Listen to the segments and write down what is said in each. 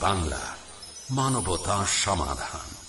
বাংলা মানবতা সমাধান।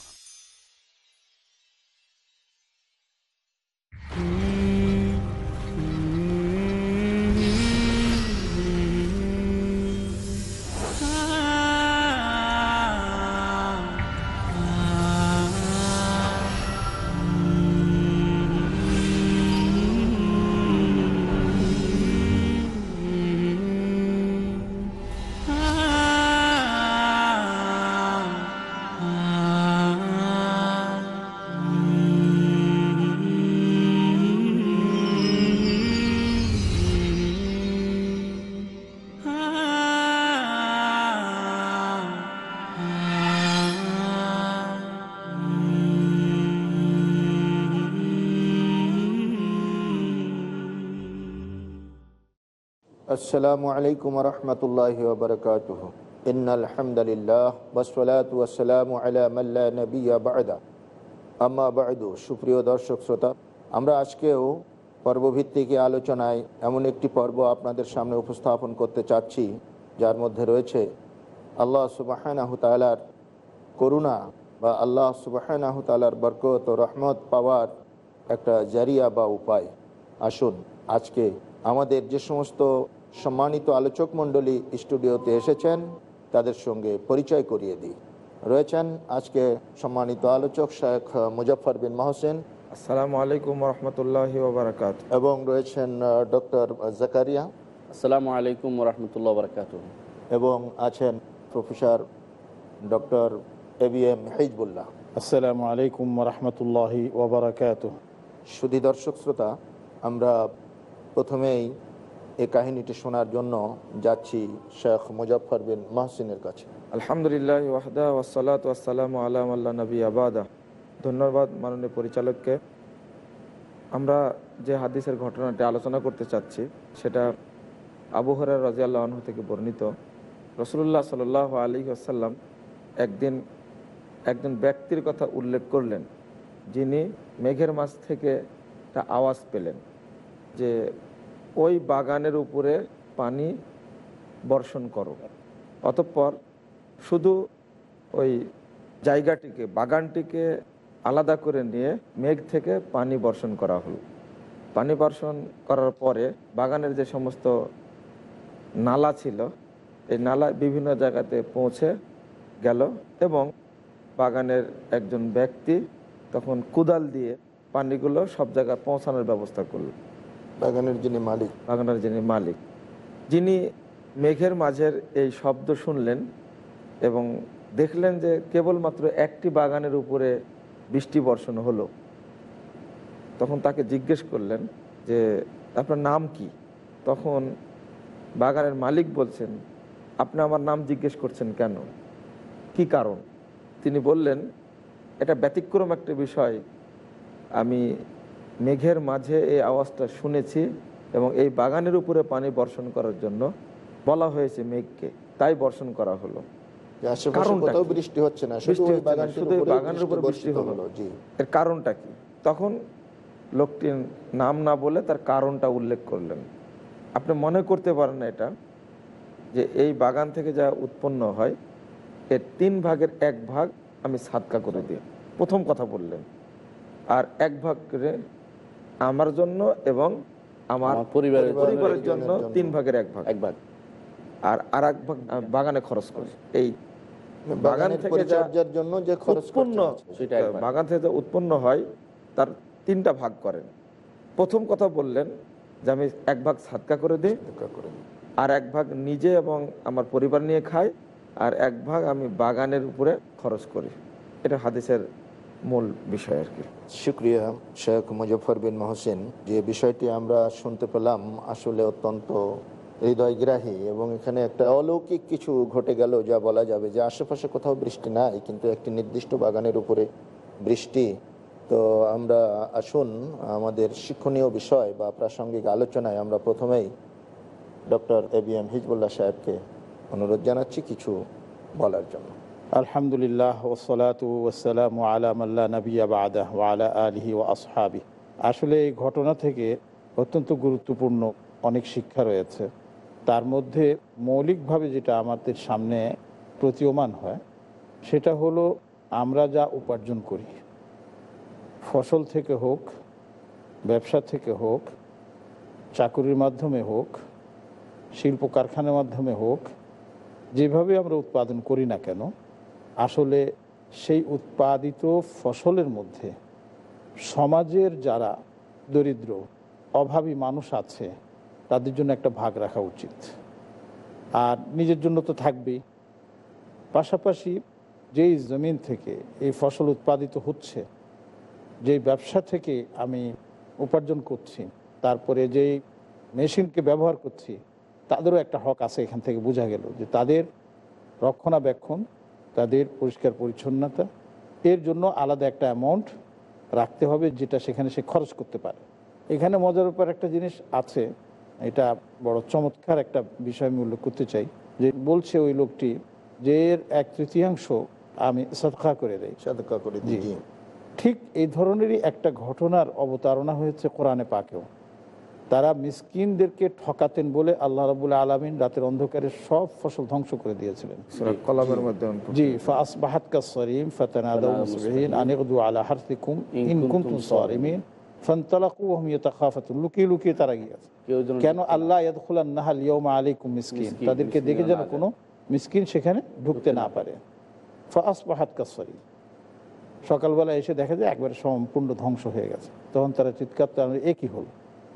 আসসালামু আলাইকুম রহমতুল্লাহ ওবরকাত ইন আলহামদুলিল্লাহ ওসলাত ওয়াসালাম আলা মাল্লা নবিয়া বাদা আম্মা বাদু সুপ্রিয় দর্শক আমরা আজকেও পর্বভিত্তিক আলোচনায় এমন একটি পর্ব আপনাদের সামনে উপস্থাপন করতে চাচ্ছি, যার মধ্যে রয়েছে আল্লাহ সুবাহানাহ করুণা বা আল্লাহ সুবাহানাহ বরকত ও রহমত পাওয়ার একটা জারিয়া বা উপায়। আসুন, আজকে আমাদের যে সমস্ত সম্মানিত আলোচক মণ্ডলী স্টুডিওতে এসেছেন। তাদের সঙ্গে পরিচয় করিয়ে দিই। রয়েছেন আজকে সম্মানিত আলোচক শেখ মুজফর বিন মহসেন। আসসালামু আলাইকুম রহমতুল্লাহ ওবরাকাত। এবং রয়েছেন ডক্টর জাকারিয়া। আসসালামু আলাইকুম রহমতুল্লাহ বরকাত এবং আছেন professor doctor A B M Hizbullah. আসসালামু আলাইকুম রহমতুল্লাহ ওবরাকাত। সুধী দর্শক শ্রোতা আমরা প্রথমেই এই কাহিনীটি শোনার জন্য যাচ্ছি শেখ মুজফর বিন মহসিনের কাছে। আলহামদুলিল্লাহ ওয়াহদা আবাদা ধন্যবাদ মাননীয় পরিচালককে। আমরা যে হাদিসের ঘটনাটি আলোচনা করতে চাচ্ছি, সেটা আবু হরার রাজিয়াল্লাহ থেকে বর্ণিত। রসুল্লাহ সাল আলী আসাল্লাম একদিন, একজন ব্যক্তির কথা উল্লেখ করলেন। যিনি মেঘের মাছ থেকে একটা আওয়াজ পেলেন যে ওই বাগানের উপরে পানি বর্ষণ করো। অতঃপর শুধু ওই জায়গাটিকে, বাগানটিকে আলাদা করে নিয়ে মেঘ থেকে পানি বর্ষণ করা হলো। পানি বর্ষণ করার পরে বাগানের যে সমস্ত নালা ছিল, এই নালা বিভিন্ন জায়গাতে পৌঁছে গেল এবং বাগানের একজন ব্যক্তি তখন কুদাল দিয়ে পানিগুলো সব জায়গায় পৌঁছানোর ব্যবস্থা করল। বাগানের যিনি মালিক। বাগানের যিনি মালিক। যিনি মেঘের মাঝের এই শব্দ শুনলেন এবং দেখলেন যে কেবলমাত্র একটি বাগানের উপরে বৃষ্টি বর্ষণ হলো, তখন তাকে জিজ্ঞেস করলেন যে, আপনার নাম কি? তখন বাগানের মালিক বলছেন, আপনি আমার নাম জিজ্ঞেস করছেন কেন? কি কারণ? তিনি বললেন, এটা ব্যতিক্রম একটা বিষয়। আমি মেঘের মাঝে এই আওয়াজটা শুনেছি এবং এই বাগানের উপরে পানি বর্ষণ করার জন্য বলা হয়েছে মেঘকে। তাই বর্ষণ করা হলো। বৃষ্টি হচ্ছে না শুধু বাগানের উপরে বৃষ্টি। এর কারণটা কি? তখন লোকটির নাম না বলে তার কারণটা উল্লেখ করলেন। আপনি মনে করতে পারেন না এটা যে এই বাগান থেকে যা উৎপন্ন হয় এর তিন ভাগের এক ভাগ আমি সাদকা করে দিই। প্রথম কথা বললেন। আর এক ভাগ আমার জন্য এবং আমার পরিবারের জন্য। পরিবারের জন্য। তিন ভাগের এক ভাগ। এক ভাগ। আর আর এক ভাগ বাগানে খরচ করি। এই বাগান থেকে জন্য যে উৎপন্ন। বাগান থেকে উৎপন্ন হয় তার তিনটা ভাগ করেন। প্রথম কথা বললেন যে আমি এক ভাগ সাদকা করে দিই। আর এক ভাগ নিজে এবং আমার পরিবার নিয়ে খাই আর এক ভাগ আমি বাগানের উপরে খরচ করি। এটা হাদিসের মূল বিষয় আর কি। শুক্রিয়া শেখ মুজফর বিন মহসিন। যে বিষয়টি আমরা শুনতে পেলাম আসলে অত্যন্ত হৃদয়গ্রাহী এবং এখানে একটা অলৌকিক কিছু ঘটে গেল যা বলা যাবে যে আশেপাশে কোথাও বৃষ্টি নাই, কিন্তু একটি নির্দিষ্ট বাগানের উপরে বৃষ্টি। তো আমরা আসুন আমাদের শিক্ষণীয় বিষয় বা প্রাসঙ্গিক আলোচনায় আমরা প্রথমেই doctor A B M Hizbullah সাহেবকে অনুরোধ জানাচ্ছি কিছু বলার জন্য। আলহামদুলিল্লাহ ওসলাত ওসালাম আলামাল্লা নবী আবাদা ওয়ালা আলহি ও আসহাবি আসলে এই ঘটনা থেকে অত্যন্ত গুরুত্বপূর্ণ অনেক শিক্ষা রয়েছে। তার মধ্যে মৌলিকভাবে যেটা আমাদের সামনে প্রতীয়মান হয়, সেটা হলো আমরা যা উপার্জন করি, ফসল থেকে হোক, ব্যবসা থেকে হোক, চাকুরির মাধ্যমে হোক শিল্প কারখানার মাধ্যমে হোক, যেভাবে আমরা উৎপাদন করি না কেন আসলে সেই উৎপাদিত ফসলের মধ্যে সমাজের যারা দরিদ্র, অভাবী মানুষ আছে, তাদের জন্য একটা ভাগ রাখা উচিত। আর নিজের জন্য তো থাকবেই। পাশাপাশি যেই জমিন থেকে এই ফসল উৎপাদিত হচ্ছে, যেই ব্যবসা থেকে আমি উপার্জন করছি, তারপরে যেই মেশিনকে ব্যবহার করছি, তাদেরও একটা হক আছে এখান থেকে বোঝা গেল যে তাদের রক্ষণাবেক্ষণ তাদের পরিষ্কার পরিচ্ছন্নতা এর জন্য আলাদা একটা অ্যামাউন্ট রাখতে হবে যেটা সেখানে সে খরচ করতে পারে। এখানে মজার উপর একটা জিনিস আছে এটা বড় চমৎকার একটা বিষয় আমি উল্লেখ করতে চাই যে বলছে ওই লোকটি যে এর এক তৃতীয়াংশ আমি সৎকা করে দেয় সাদকা করে। দিই ঠিক এই ধরনেরই একটা ঘটনার অবতারণা হয়েছে কোরআনে পাকেও। তারা মিসকিনদেরকে ঠকাতেন বলে আল্লাহ রাবুল আলমিন রাতের অন্ধকারে সব ফসল ধ্বংস করে দিয়েছিলেন। কলমের মধ্যে। জি ফাসবাহাত কাসরিম আলা সারিমিন ফান্তালাকু লুকিয়ে লুকিয়ে তারা গিয়েছে। কেন আল্লাহ ইয়াদখুলান নাহাল ইয়াউমা আলাইকুম মিসকিন? মিসকিন, তাদেরকে দেখে যেন কোনো মিসকিন সেখানে ঢুকতে না পারে। ফাসবাহাত কাসরিম সকালবেলা এসে দেখা যায় একবারে সম্পূর্ণ ধ্বংস হয়ে গেছে। তখন তারা চিৎকার তারা একই হলো।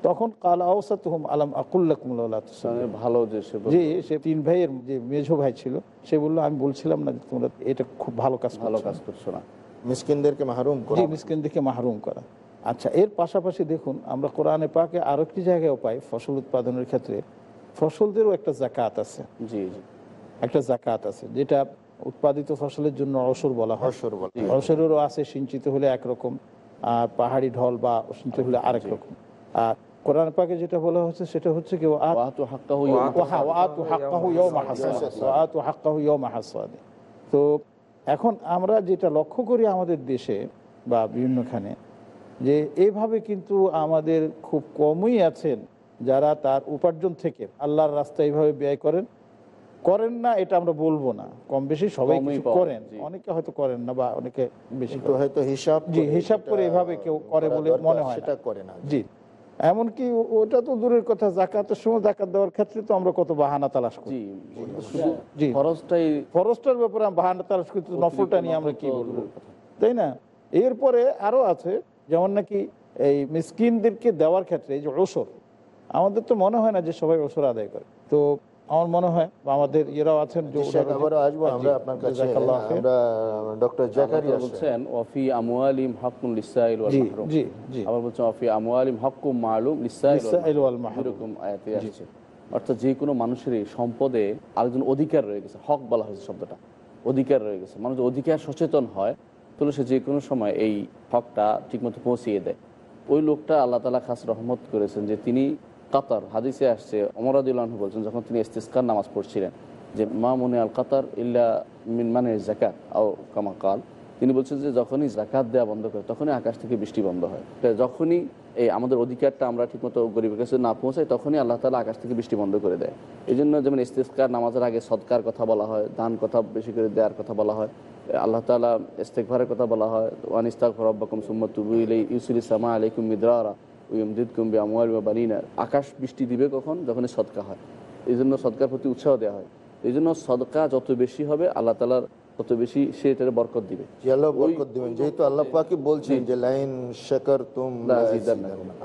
তখন কাল আওসাতুহুম আলাম আকুল্লাকুমুল্লাহ ভালো যে সে যে সে তিন ভাইয়ের যে মেঝো ভাই ছিল সে বলল আমি বলছিলাম না যে তোমরা এটা খুব ভালো কাজ ভালো কাজ করছ না। মিসকিনদেরকে মাহরুম করে। জি মিসকিন থেকে মাহরুম করা। আচ্ছা এর পাশাপাশি দেখুন আমরা কোরআনে পাকে আরও একটি জায়গায়ও পাই ফসল উৎপাদনের ক্ষেত্রে। ফসলদেরও একটা জাকাত আছে। জি জি। একটা জাকাত আছে যেটা উৎপাদিত ফসলের জন্য অসর বলা হয়। অসর বলে অসরেরও আছে সিঞ্চিত হলে একরকম আর পাহাড়ি ঢল বা সিঞ্চিত হলে আরেক রকম। আর কোরআন পাকে যেটা বলা হচ্ছে সেটা হচ্ছে কি ও আত ওয়াতু হাক্কাহু ওয়াহা ওয়াতু হাক্কাহু ইয়াওমা হাসাদ ওয়াতু হাক্কাহু ইয়াওমা হাসাদ তো এখন আমরা যেটা লক্ষ্য করি আমাদের দেশে বা বিভিন্নখানে যে এইভাবে কিন্তু আমাদের খুব কমই আছেন যারা তার উপার্জন থেকে আল্লাহর রাস্তায় এইভাবে ব্যয় করেন। করেন না এটা আমরা বলব না। কম বেশি সবাই করেন। অনেকে হয়তো করেন না বা অনেকে বেশি হয়তো হিসাব জি, করে হিসাব করে এভাবে কেউ করে বলে মনে হয়। সেটা করে না। জি। এমনকি ওটা তো দূরের কথা জাকাতের সময় জাকাত দেওয়ার ক্ষেত্রে তো আমরা কত বাহানা তালাশ করি। জি শুধু জি। ফরস্টার ব্যাপারে আমরা বাহানা তালাশ করি নফলটা নিয়ে আমরা কি বলব? তাই না? এরপরে আরও আছে যেমন নাকি এই মিসকিনদেরকে দেওয়ার ক্ষেত্রে এই যে ওসর আমাদের তো মনে হয় না যে সবাই ওসর আদায় করে। তো আমার মনে হয় বা আমাদের ইয়েরাও আছেন যে জি, শেখ, উদাহরণ- আবারও আসব আমরা আপনার কাছে আমরা ডক্টর জাকারি বলছেন ওয়াফি আমওয়ালিম হাক্কুন লিসাইল ওয়াল মাহরুম। জি জি। আবার বলছেন ওয়াফি আমওয়ালিম হাক্কুম মালুম লিসাইল ওয়াল মাহরুম। এরকম আয়াতে আসছে। অর্থাৎ যে কোনো মানুষেরই সম্পদে আরেকজন অধিকার রয়ে গেছে। হক বলা হয়েছে শব্দটা। অধিকার রয়ে গেছে। মানুষ অধিকার সচেতন হয় তাহলে সে যে কোনো সময় এই হকটা ঠিকমতো পৌঁছিয়ে দেয়। ওই লোকটা আল্লাহ তালা খাস রহমত করেছেন যে তিনি কাতার, হাদিসে আসছে অমরাদুল্লাহ বলছেন, যখন তিনি ইস্তিস্কার নামাজ পড়ছিলেন, যে মা মনে আল কাতার ইল্লা মিন মানে জাকাত আও কামা কাল, তিনি বলছেন যে যখনই জাকাত দেওয়া বন্ধ করে, তখনই আকাশ থেকে বৃষ্টি বন্ধ হয়। যখনই এই আমাদের অধিকারটা আমরা ঠিকমতো গরিবের কাছে না পৌঁছাই, তখনই আল্লাহ তালা আকাশ থেকে বৃষ্টি বন্ধ করে দেয়। এই জন্য যেমন ইস্তেস্কার নামাজের আগে সৎকার কথা বলা হয়, দান কথা বেশি করে দেওয়ার কথা বলা হয়, আল্লাহ তালা ইস্তেকভারের কথা বলা হয় ওয়ান ইস্তাক রব্বাকুম সুম্মত তুবু ইলাই ইউসুল ইসলামা আলাইকুম মিদ্রারা উইমদিদ কুম্বি আমওয়াল বা বানিনা। আকাশ বৃষ্টি দিবে কখন? যখনই সদকা হয়। এই জন্য সদকার প্রতি উৎসাহ দেওয়া হয়। এই জন্য সদকা যত বেশি হবে আল্লাহ তালার তত বেশি সে এটার বরকত দিবে। যেহেতু আল্লাহ পাকি বলছেন যে লাইন শাকার তুম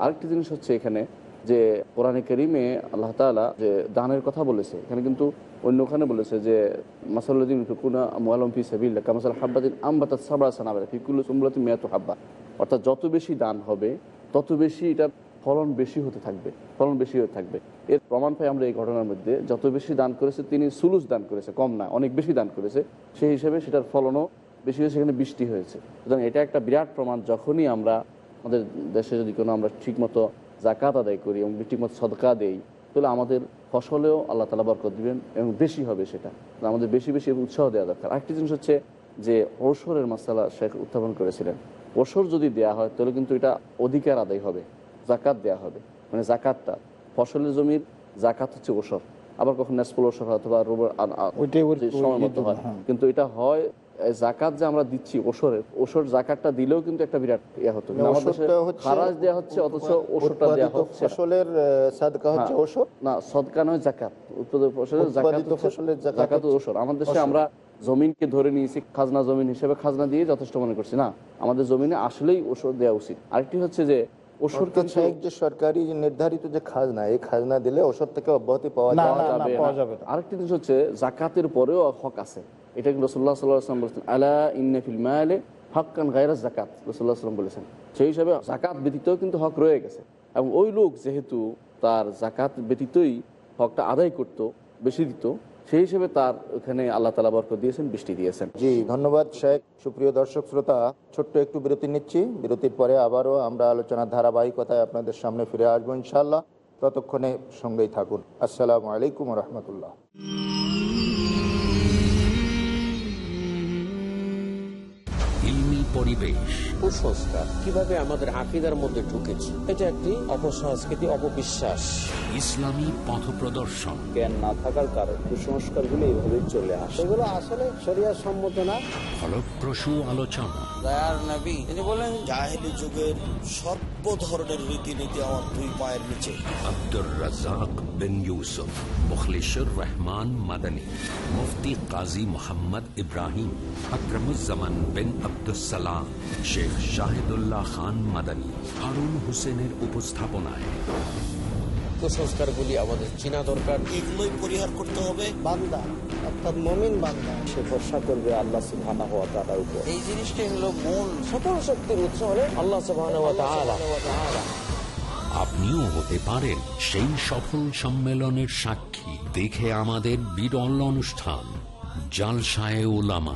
আরেকটি জিনিস হচ্ছে এখানে যে কোরআনে করিমে আল্লাহ তালা যে দানের কথা বলেছে। এখানে কিন্তু অন্যখানে বলেছে যে মাসাল্লাদিন ফিকুনা মুআলম ফি সাবিল্লাহ কামাসাল হাব্বাদিন আমবাতাত সাবরা সানাবারা ফিকুল্লু সুমলাতি মিয়াতু হাব্বা। অর্থাৎ যত বেশি দান হবে তত বেশি এটার ফলন বেশি হতে থাকবে, ফলন বেশি হতে থাকবে। এর প্রমাণ পাই আমরা এই ঘটনার মধ্যে, যত বেশি দান করেছে তিনি সুলুস দান করেছে, কম না, অনেক বেশি দান করেছে। সেই হিসেবে সেটার ফলনও বেশি হয়েছে, সেখানে বৃষ্টি হয়েছে। সুতরাং এটা একটা বিরাট প্রমাণ, যখনই আমরা আমাদের দেশে যদি কোনো আমরা ঠিকমতো জাকাত আদায় করি এবং ঠিকমতো সদকা দেই, তাহলে আমাদের ফসলেও আল্লাহ তালা বরকত দিবেন এবং বেশি হবে সেটা। আমাদের বেশি বেশি উৎসাহ দেওয়া দরকার। আরেকটি জিনিস হচ্ছে যে ওসরের মশালা শেখ উত্থাপন করেছিলেন। ওসর যদি দেয়া হয় তাহলে কিন্তু এটা অধিকার আদায় হবে জাকাত দেয়া হবে। মানে জাকাতটা ফসলের জমির জাকাত হচ্ছে ওসর। আবার কখন নেসপোল ওসর হয় অথবা রোববার আ- আ- ওইটাই ওর- যে ওই সময় মতো হয়। কিন্তু এটা হয় জাকাত যে আমরা দিচ্ছি ওসরের ওসর জাকাতটা দিলেও কিন্তু একটা বিরাট ইয়া হতো। হচ্ছে খারাজ দেওয়া হচ্ছে অথচ ওষরটা দেওয়া হচ্ছে ফসলের সাদকা হচ্ছে হ্যাঁ। ওষুধ না সদকা নয় জাকাত। উৎপাদিত ফসলের জাকাত জাকাত ওসর। আমাদের দেশে আমরা জমিনকে ধরে নিয়েছি খাজনা জমিন হিসেবে খাজনা দিয়ে যথেষ্ট মনে করছি। না আমাদের জমিনে আসলেই ওষুধ দেওয়া উচিত। আরেকটি হচ্ছে যে ওষুধ অর্থাৎ সাহেব যে সরকারি নির্ধারিত যে খাজনা এই খাজনা দিলে ওষুধ থেকে অব্যাহতি পাওয়া না, যায় না, যাবে। পাওয়া না। যাবে না। আরেকটি জিনিস হচ্ছে জাকাতের পরেও হক আছে। এটা কিন্তু রসুল্লাহ সাল্লাম বলেছেন আলা ইন্নফিল মায়ালে হকান গায়রাস জাকাত রসুল্লাহ সাল্লাম বলেছেন। সেই হিসাবে জাকাত ব্যতীতও কিন্তু হক রয়ে গেছে। এবং ওই লোক যেহেতু তার জাকাত ব্যতীতই হকটা আদায় করত বেশি দিত সেই হিসেবে তার ওখানে আল্লাহ তালা বরকত দিয়েছেন, বৃষ্টি দিয়েছেন। জি, ধন্যবাদ শেখ। সুপ্রিয় দর্শক, শ্রোতা, ছোট্ট একটু বিরতি নিচ্ছি। বিরতির পরে আবারও আমরা আলোচনার ধারাবাহিকতায় আপনাদের সামনে ফিরে আসব ইনশাল্লাহ ততক্ষণে সঙ্গেই থাকুন। আসসালামু আলাইকুম রহমতুল্লাহ। পরিবেশ। কুসংস্কার কীভাবে আমাদের আকিদার মধ্যে ঢুকেছে এটা একটি অপসংস্কৃতি অপবিশ্বাস। ইসলামী পথ প্রদর্শন জ্ঞান না থাকার কারণে কুসংস্কারগুলো এইভাবে চলে আসে। এগুলো আসলে শরিয়ার সম্মত না। ফলপ্রসূ আলোচনা। তিনি বলেন জাহেলি যুগের সর্ব ধরনের রীতিনীতি আমার দুই পায়ের নিচে। আব্দুর রাজাক বিন ইউসুফ মুখলিশুর রহমান মাদানী মুফতি কাজী মোহাম্মদ ইব্রাহিম আকরমুজ্জামান বিন আব্দুসালাম শেখ শাহিদুল্লাহ খান মাদানী হারুন হোসেনের উপস্থাপনায়। কুসংস্কারগুলি আমাদের চেনা দরকার। এগুলোই পরিহার করতে হবে। বান্দা অর্থাৎ মমিন বান্দা সে ভরসা করবে আল্লাহ সুবহানাহু ওয়া তাআলার উপর। এই জিনিসটাই হলো মূল। সকল শক্তির উৎস হলেন আল্লাহ সুবহানাহু ওয়া তাআলা। আপনিও হতে পারেন সেই সফল সম্মেলনের সাক্ষী। দেখে আমাদের বিরল অনুষ্ঠান জালসায় ওলামা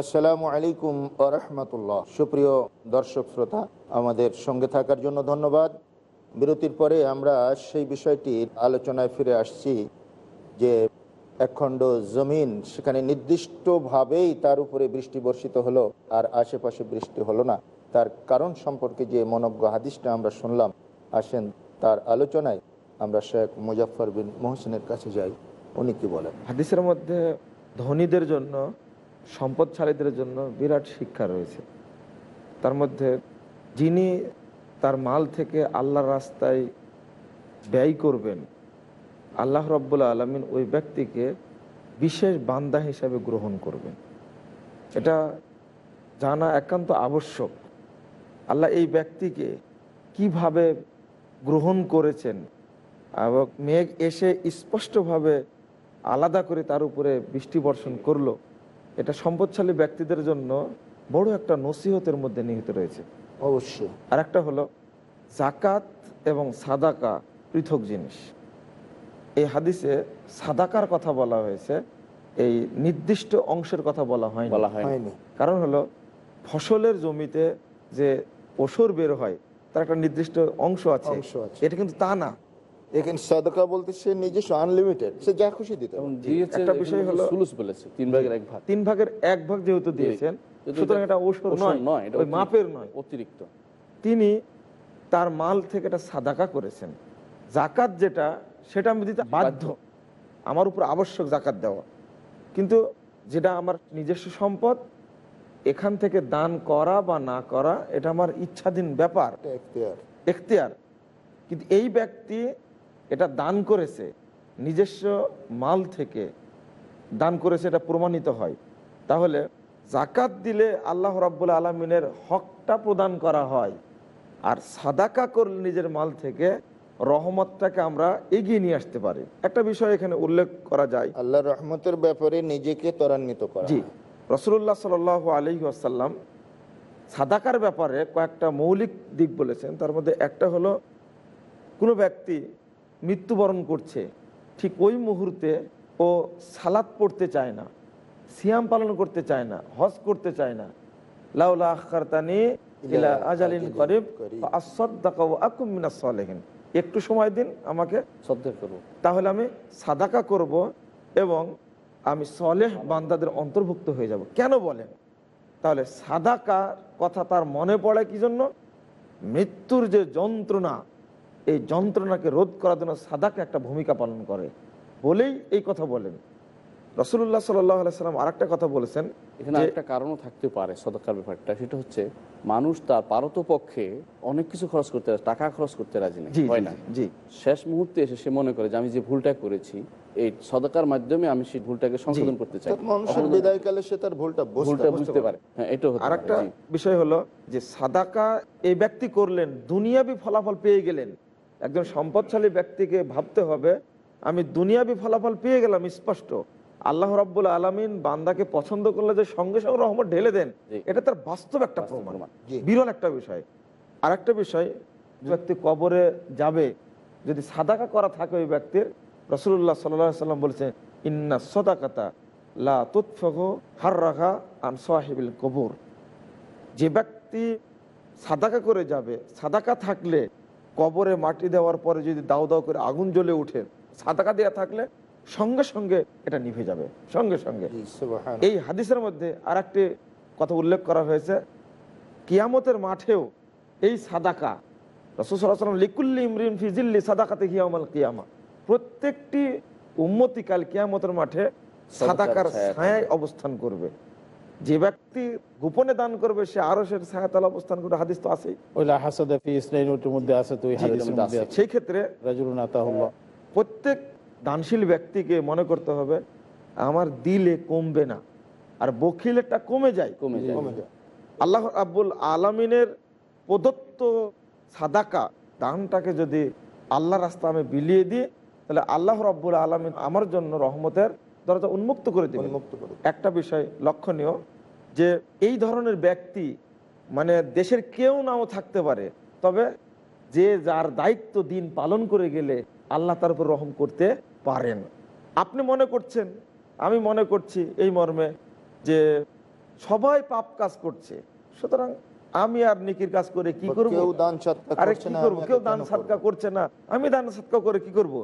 আসসালামু আলাইকুম রহমতুল্লাহ। সুপ্রিয় দর্শক শ্রোতা, আমাদের সঙ্গে থাকার জন্য ধন্যবাদ। বিরতির পরে আমরা সেই বিষয়টির আলোচনায় ফিরে আসছি যে একখণ্ড জমিন সেখানে নির্দিষ্টভাবেই তার উপরে বৃষ্টি বর্ষিত হলো আর আশেপাশে বৃষ্টি হলো না। তার কারণ সম্পর্কে যে মনজ্ঞ হাদিসটা আমরা শুনলাম, আসেন তার আলোচনায় আমরা শেখ মুজাফর বিন মোহসিনের কাছে যাই। উনি কি বলেন? হাদিসের মধ্যে ধনীদের জন্য সম্পদশালীদের জন্য বিরাট শিক্ষা রয়েছে। তার মধ্যে যিনি তার মাল থেকে আল্লাহর রাস্তায় ব্যয় করবেন, আল্লাহ রব্বুল্লা আলমিন ওই ব্যক্তিকে বিশেষ বান্দা হিসাবে গ্রহণ করবেন। এটা জানা একান্ত আবশ্যক। আল্লাহ এই ব্যক্তিকে কীভাবে গ্রহণ করেছেন এবং মেঘ এসে স্পষ্টভাবে আলাদা করে তার উপরে বৃষ্টি বর্ষণ করল এটা সম্পদশালী ব্যক্তিদের জন্য বড় একটা নসিহতের মধ্যে নিহিত রয়েছে। অবশ্যই। আর একটা হলো জাকাত এবং সাদাকা পৃথক জিনিস। এই হাদিসে সাদাকার কথা বলা হয়েছে এই নির্দিষ্ট অংশের কথা বলা হয় বলা হয়নি। কারণ হলো ফসলের জমিতে যে ওসর বের হয় তার একটা নির্দিষ্ট অংশ আছে। এটা কিন্তু তা না। এখানে সাদকা বলতে সে নিজস্ব আনলিমিটেড সে যা খুশি দিতে দিয়েছে একটা বিষয় হলো- সুলুস বলেছে তিন ভাগের এক ভাগ। তিন ভাগের এক ভাগ যেহেতু দিয়েছেন সুতরাং এটা ওসর নয় নয়, এটা ওই মাপের নয়। অতিরিক্ত। তিনি তার মাল থেকে এটা সাদাকা করেছেন। জাকাত যেটা সেটা আমি দিতে বাধ্য। আমার উপর আবশ্যক জাকাত দেওয়া। কিন্তু যেটা আমার নিজস্ব সম্পদ এখান থেকে দান করা বা না করা এটা আমার ইচ্ছাধীন ব্যাপার। এখতিয়ার। কিন্তু এই ব্যক্তি এটা দান করেছে নিজস্ব মাল থেকে দান করেছে এটা প্রমাণিত হয়। তাহলে জাকাত দিলে আল্লাহ রাব্বুল আলমিনের হকটা প্রদান করা হয় আর সাদাকা করলে নিজের মাল থেকে রহমতটাকে আমরা এগিয়ে নিয়ে আসতে পারি। একটা বিষয় এখানে উল্লেখ করা যায়। আল্লাহর রহমতের ব্যাপারে নিজেকে ত্বরান্বিত করা। জি রসুল্লাহ সাল আলী আসাল্লাম সাদাকার ব্যাপারে কয়েকটা মৌলিক দিক বলেছেন। তার মধ্যে একটা হলো কোনো ব্যক্তি মৃত্যুবরণ করছে ঠিক ওই মুহূর্তে ও সালাদ পড়তে চায় না সিয়াম পালন করতে চায় না হজ করতে চায় না। লাউলা আখতানি ইলা আজালিন করিব আকুম মিনাস সালিহিন। একটু সময় দিন আমাকে তাহলে আমি সাদাকা করব এবং আমি সলেহ বান্দাদের অন্তর্ভুক্ত হয়ে যাব। কেন বলেন? তাহলে সাদাকা কথা তার মনে পড়ে কি জন্য? মৃত্যুর যে যন্ত্রণা এই যন্ত্রণাকে রোধ করার জন্য সাদাকা একটা ভূমিকা পালন করে। বলেই এই কথা বলেন। রসুল্লাহ সাল্লাম আর একটা কথা বলেছেন এখানে একটা কারণও থাকতে পারে সদকার ব্যাপারটা। সেটা হচ্ছে মানুষ তার পারত পক্ষে অনেক কিছু খরচ করতে টাকা খরচ করতে রাজি নেই জি, হয় না? জি শেষ মুহূর্তে এসে সে মনে করে যে আমি যে ভুলটা করেছি এই সদকার মাধ্যমে আমি সেই ভুলটাকে সংশোধন করতে চাই। মানুষের বিদায়কালে সে তার ভুলটা বুঝতে ভুলটা পারে। বুঝতে পারে। হ্যাঁ এটা হতে আর একটা বিষয় হলো যে সাদাকা এই ব্যক্তি করলেন দুনিয়াবি ফলাফল পেয়ে গেলেন। একজন সম্পদশালী ব্যক্তিকে ভাবতে হবে আমি দুনিয়াবি ফলাফল পেয়ে গেলাম স্পষ্ট। আল্লাহ রাব্বুল আলমিন বান্দাকে পছন্দ করলে যে সঙ্গে সঙ্গে রহমত ঢেলে দেন এটা তার বাস্তব একটা প্রমাণ। বিরল একটা বিষয়। আর একটা বিষয় যে ব্যক্তি কবরে যাবে যদি সাদাকা করা থাকে ওই ব্যক্তির রসুল্লাহ সাল্লাম বলেছেন ইন্না সদাকাতা লা তুৎফহ হার রাখা আন সাহেবিল কবর। যে ব্যক্তি সাদাকা করে যাবে সাদাকা থাকলে কবরে মাটি দেওয়ার পরে যদি দাও দাও করে আগুন জ্বলে উঠে সাদাকা দেওয়া থাকলে সঙ্গে সঙ্গে এটা নিভে যাবে সঙ্গে সঙ্গে। এই হাদিসের মধ্যে আর একটি কথা উল্লেখ করা হয়েছে কিয়ামতের মাঠেও এই সাদাকা রসুসাল্লাম লিকুল্লি ইমরিন ফিজিল্লি সাদাকাতে হিয়ামাল কিয়ামা প্রত্যেকটি উম্মতি কাল কিয়ামতের মাঠে সাদাকার ছায়ায় অবস্থান করবে। যে ব্যক্তি গোপনে দান করবে সে আরও সে ছায়াতলা অবস্থান করে হাদিস তো আছে সেই ক্ষেত্রে প্রত্যেক দানশীল ব্যক্তিকে মনে করতে হবে আমার দিলে কমবে না আর বখিলেরটা কমে যায়। কমে যায়। কমে যায়। আল্লাহ আব্বুল আলমিনের প্রদত্ত সাদাকা দানটাকে যদি আল্লাহ রাস্তা আমি বিলিয়ে দিই তাহলে আল্লাহ রাব্বুল আলমিন আমার জন্য রহমতের দরজা উন্মুক্ত করে করে একটা বিষয় লক্ষণীয় যে এই ধরনের ব্যক্তি মানে দেশের কেউ নাও থাকতে পারে তবে যে যার দায়িত্ব দিন পালন করে গেলে আল্লাহ তার উপর রহম করতে পারেন। আপনি মনে করছেন আমি মনে করছি এই মর্মে যে সবাই পাপ কাজ করছে সুতরাং আমি আর নিকির কাজ করে কি করব? কেউ দান সৎকার আরে কি করব? কেউ দান সাদকা করছে না আমি দান সাদকা করে কি করব।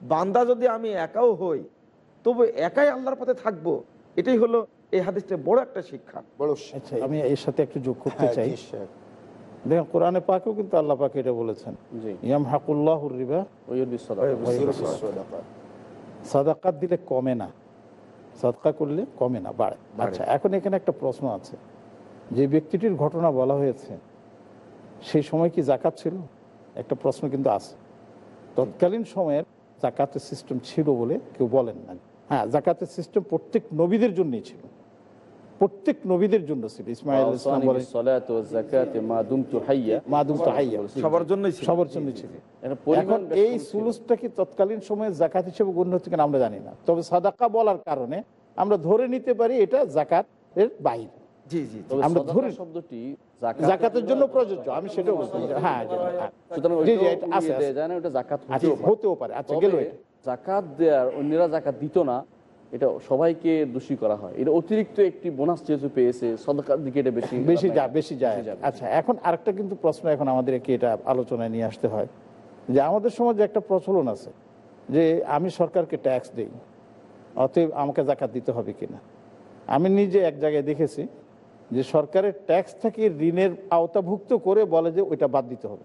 বান্দা যদি আমি একাও হই তবু একাই আল্লাহর পথে থাকব এটাই হলো এই হাদিসটা বড় একটা শিক্ষা। বড় আচ্ছা আমি এর সাথে একটু যোগ করতে হ্যাঁ, চাই। দেখেন কোরআনে পাকেও কিন্তু আল্লাহ পাকে এটা বলেছেন। ইয়াম হাকুল্লাহ রিবা। সাদাকাত দিলে কমে না। সাদকা করলে কমে না বাড়ে। আচ্ছা এখন এখানে একটা প্রশ্ন আছে। যে ব্যক্তিটির ঘটনা বলা হয়েছে সেই সময় কি জাকাত ছিল? একটা প্রশ্ন কিন্তু আছে। তৎকালীন সময়ের জাকাতের সিস্টেম ছিল বলে কেউ বলেন না হ্যাঁ জাকাতের সিস্টেম প্রত্যেক নবীদের জন্যই ছিল। প্রত্যেক নবীদের জন্য ছিল। ইসমাইল ইসলাম সবার জন্যই সবার ছিল। এখন এই সুলুসটা কি তৎকালীন সময়ে জাকাত হিসেবে গণ্য হচ্ছে কিনা আমরা জানি না। তবে সাদাকা বলার কারণে আমরা ধরে নিতে পারি এটা জাকাত এর বাইরে আমরা ধরে শব্দটি জাকাতের জন্য প্রযোজ্য আমি সেটাও হ্যাঁ। হ্যাঁ। আচ্ছা, হতেও পারে। আচ্ছা গেল জাকাত দেওয়ার অন্যরা জাকাত দিত না। এটা সবাইকে দোষী করা হয়। এটা অতিরিক্ত একটি বোনাস যেহেতু পেয়েছে সদকার দিকে এটা বেশি বেশি যায়। বেশি যায় আচ্ছা এখন আরেকটা কিন্তু প্রশ্ন এখন আমাদেরকে এটা আলোচনায় নিয়ে আসতে হয়। যে আমাদের সমাজে একটা প্রচলন আছে যে আমি সরকারকে ট্যাক্স দেই অতএব আমাকে জাকাত দিতে হবে কিনা। আমি নিজে এক জায়গায় দেখেছি যে সরকারের ট্যাক্স থেকে ঋণের আওতাভুক্ত করে বলে যে ওইটা বাদ দিতে হবে।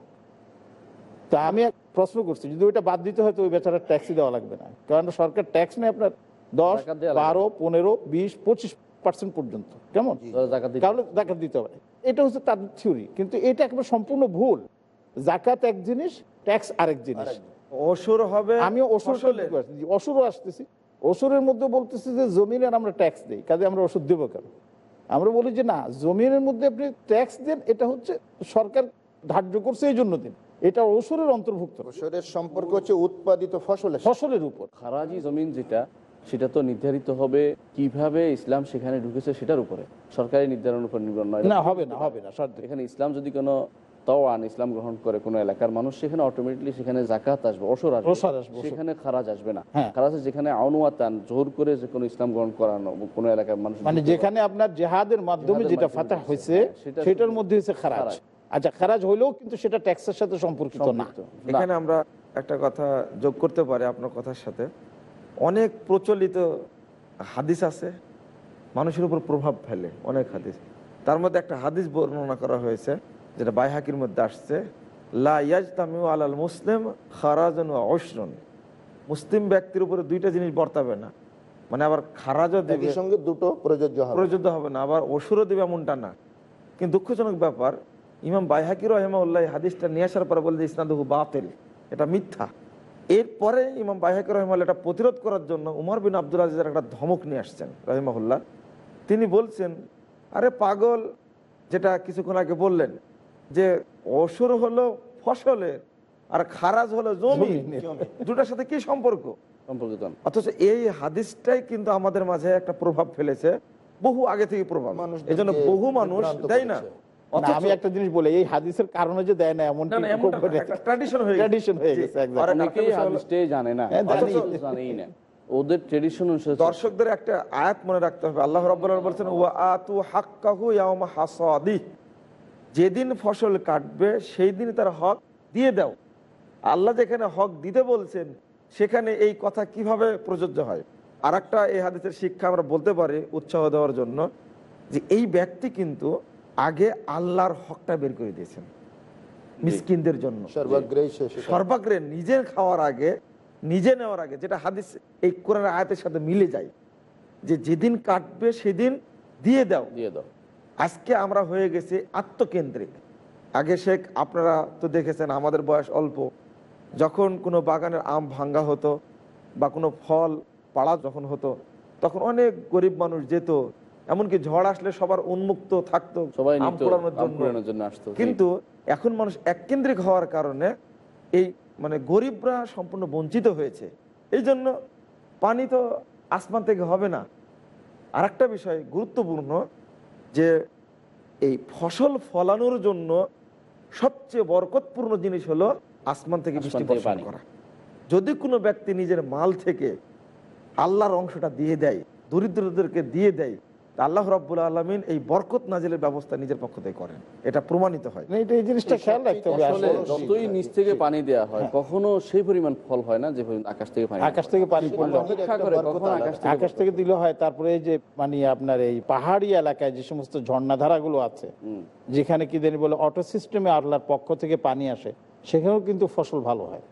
তা আমি এক প্রশ্ন করছি যদি ওইটা বাদ দিতে হয় তো ওই বেচারা ট্যাক্সই দেওয়া লাগবে না। কারণ সরকার ট্যাক্স নেই আপনার। দশ। বারো পনেরো বিশ পঁচিশ পার্সেন্ট পর্যন্ত। কেমন? জাকাত দিতে তাহলে জাকাত দিতে হবে। এটা হচ্ছে তার থিওরি কিন্তু এটা একেবারে সম্পূর্ণ ভুল। জাকাত এক জিনিস ট্যাক্স আরেক জিনিস। অসুর হবে আমি ওষুধ অসুরও আসতেছি। ওষুধের মধ্যে বলতেছি যে জমিনের আমরা ট্যাক্স দিই কাজে আমরা ওষুধ দেবো কেন? আমরা বলি যে না জমিনের মধ্যে আপনি ট্যাক্স দেন এটা হচ্ছে সরকার ধার্য করছে এই জন্য দিন। এটা ওষুধের অন্তর্ভুক্ত। ফসলের সম্পর্ক হচ্ছে উৎপাদিত ফসলের ফসলের উপর। খারাজি জমিন যেটা সেটা তো নির্ধারিত হবে কীভাবে ইসলাম সেখানে ঢুকেছে সেটার উপরে। সরকারি নির্ধারণের উপর নির্ভর নয়। না হবে না হবে না সরকার। এখানে ইসলাম যদি কোনো তওয়ান ইসলাম গ্রহণ করে কোনো এলাকার মানুষ সেখানে অটোমেটিকলি সেখানে জাকাত আসবে অসর আসবে। সেখানে খারাজ আসবে না। হ্যাঁ। খারাজ যেখানে আউনুয়াতান জোর করে যে কোনো ইসলাম গ্রহণ করানো কোনো এলাকার মানুষ মানে যেখানে আপনার জেহাদের মাধ্যমে যেটা ফাতা হয়েছে, হয়েছে হ্যাঁ, সেটা সেটার মধ্যে হচ্ছে খারাজ। খারাজ। আচ্ছা খারাজ হইলেও কিন্তু সেটা ট্যাক্সের সাথে সম্পর্কিত না। এখানে আমরা একটা কথা যোগ করতে পারি আপনার কথার সাথে। অনেক প্রচলিত হাদিস আছে মানুষের উপর প্রভাব ফেলে অনেক হাদিস। তার মধ্যে একটা হাদিস বর্ণনা করা হয়েছে যেটা বাইহাকির মধ্যে আসছে লা ইয়াজতামিউ আলাল মুসলিম খারাজন উশরুন। মুসলিম ব্যক্তির উপরে দুইটা জিনিস বর্তাবে না। মানে আবার খারাজও দেবে সঙ্গে দুটো প্রযোজ্য হবে। প্রযোজ্য হবে না আবার অসুরও দেবে এমনটা না। কিন্তু দুঃখজনক ব্যাপার ইমাম বাইহাকির রহমাউল্লাহ এই হাদিসটা নিয়ে আসার পরে বলে যে ইসনাদহু বাতিল। এটা মিথ্যা। এরপরে ইমাম বাইহাকির রহমাল্লাহ এটা প্রতিরোধ করার জন্য উমর বিন আব্দুল আজিজের একটা ধমক নিয়ে আসছেন রহিমাহুল্লাহ। তিনি বলছেন আরে পাগল যেটা কিছুক্ষণ আগে বললেন যে অসুর হলো ফসলের আর খারাজ হলো জমি। দুটার সাথে কি সম্পর্ক? অথচ এই হাদিসটাই কিন্তু আমাদের মাঝে একটা প্রভাব ফেলেছে বহু আগে থেকে প্রভাব। এই জন্য বহু মানুষ তাই না? আমি একটা জিনিস বলি এই হাদিসের কারণে যে দেয় না এমন হয়ে। ট্র্যাডিশন হয়ে গেছে হাদিসটাই জানে না। হ্যাঁ, জানি। অথচ জানেই না। ওদের ট্রেডিশন অনুসারে দর্শকদের একটা আয়াত মনে রাখতে হবে। আল্লাহ রাব্বুল বলছেন ওয়া আতু হাক্কাহু ইয়াউমা হাসাদি। যেদিন ফসল কাটবে সেই দিন তার হক দিয়ে দাও। আল্লাহ যেখানে হক দিতে বলছেন সেখানে এই কথা কীভাবে প্রযোজ্য হয়? আর একটা এই হাদিসের শিক্ষা আমরা বলতে পারি উৎসাহ দেওয়ার জন্য যে এই ব্যক্তি কিন্তু আগে আল্লাহর হকটা বের করে দিয়েছেন। মিসকিনদের জন্য। সর্বাগ্রে নিজের খাওয়ার আগে নিজে নেওয়ার আগে যেটা হাদিস এই কোরআনের আয়াতের সাথে মিলে যায় যে যেদিন কাটবে সেদিন দিয়ে দাও। দিয়ে দাও। আজকে আমরা হয়ে গেছি আত্মকেন্দ্রিক। আগে শেখ আপনারা তো দেখেছেন আমাদের বয়স অল্প। যখন কোনো বাগানের আম ভাঙ্গা হতো বা কোনো ফল পাড়া যখন হতো তখন অনেক গরিব মানুষ যেত এমনকি ঝড় আসলে সবার উন্মুক্ত থাকতো আম পোড়ানোর জন্য। কিন্তু এখন মানুষ এককেন্দ্রিক হওয়ার কারণে এই মানে গরিবরা সম্পূর্ণ বঞ্চিত হয়েছে এই জন্য পানি তো আসমান থেকে হবে না আর একটা বিষয় গুরুত্বপূর্ণ যে এই ফসল ফলানোর জন্য সবচেয়ে বরকতপূর্ণ জিনিস হলো আসমান থেকে বৃষ্টি বর্ষণ। করা যদি কোনো ব্যক্তি নিজের মাল থেকে আল্লাহর অংশটা দিয়ে দেয় দরিদ্রদেরকে দিয়ে দেয় আল্লাহ রাব্বুল আলমিন এই বরকত নাজিলের ব্যবস্থা নিজের পক্ষ থেকে করেন। এটা প্রমাণিত হয়। না, এটা এই জিনিসটা খেয়াল রাখতে হবে আসলে। আসলে। যতই নিচ থেকে পানি দেওয়া হয় কখনো সেই পরিমাণ ফল হয় না যে আকাশ থেকে পানি আকাশ থেকে পানি পড়ল অপেক্ষা করে কখন আকাশ থেকে দিলে হয় তারপরে এই যে মানে আপনার এই পাহাড়ি এলাকায় যে সমস্ত ঝর্ণাধারাগুলো আছে যেখানে কি জানি বলে অটো সিস্টেমে আল্লাহর পক্ষ থেকে পানি আসে সেখানেও কিন্তু ফসল ভালো হয়।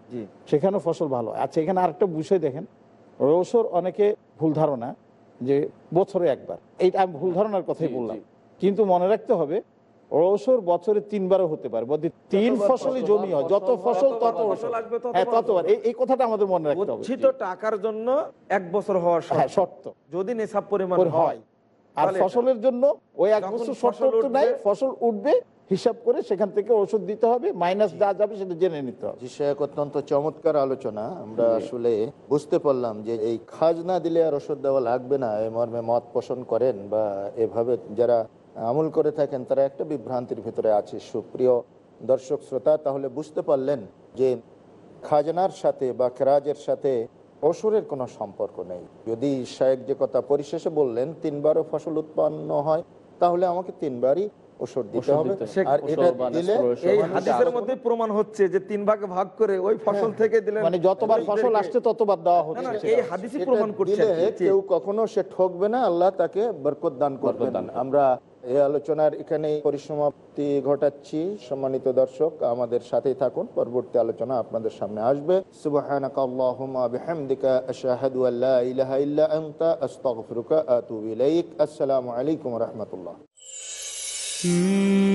সেখানেও ফসল ভালো হয়। আচ্ছা এখানে আরেকটা বিষয় দেখেন রসর অনেকে ভুল ধারণা যে বছরে একবার। এইটা আমি ভুল ধারণার কথাই বললাম। কিন্তু মনে রাখতে হবে রসর বছরে তিনবারও হতে পারে তিন ফসলি জমি হয় যত ফসল তত হ্যাঁ ততবার। এই- কথাটা আমাদের মনে রাখতে হবে। টাকার জন্য এক বছর হওয়ার হ্যাঁ শর্ত। শর্ত যদি নেশাব পরিমাণ হয়। আর ফসলের জন্য ওই এক বছর শর্ত নাই ফসল উঠবে হিসাব করে সেখান থেকে ওষুধ দিতে হবে মাইনাস যা যাবে সেটা জেনে নিতে হবে। শেখ অত্যন্ত চমৎকার আলোচনা। আমরা আসলে বুঝতে পারলাম যে এই খাজনা দিলে আর ওষুধ দেওয়া লাগবে না এই মর্মে মত পোষণ করেন বা এভাবে যারা আমল করে থাকেন তারা একটা বিভ্রান্তির ভিতরে আছে। সুপ্রিয় দর্শক শ্রোতা তাহলে বুঝতে পারলেন যে খাজনার সাথে বা খেরাজের সাথে অসুরের কোনো সম্পর্ক নেই। যদি শায়েক যে কথা পরিশেষে বললেন তিনবারও ফসল উৎপন্ন হয় তাহলে আমাকে তিনবারই ওষুধ দিতে হবে। আর এটা দিলে এই হাদিসের মধ্যে প্রমাণ হচ্ছে যে তিন ভাগে ভাগ করে ওই ফসল থেকে দিলেন মানে যতবার ফসল আসছে ততবার দেওয়া হচ্ছে। এই হাদিসই প্রমাণ করছে কেউ কখনো সে ঠকবে না আল্লাহ তাকে বরকত দান করবেন। আমরা এই আলোচনার এখানে পরিসমাপ্তি ঘটাচ্ছি। সম্মানিত দর্শক আমাদের সাথেই থাকুন। পরবর্তী আলোচনা আপনাদের সামনে আসবে। আসসালামু আলাইকুম ওয়া রাহমাতুল্লাহ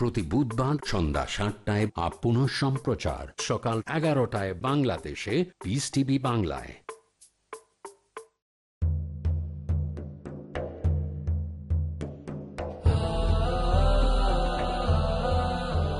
প্রতি বুধবার সন্ধ্যা সাতটায় আপ পুনঃ সম্প্রচার সকাল এগারোটায় বাংলাদেশে পিস টিভি বাংলায়।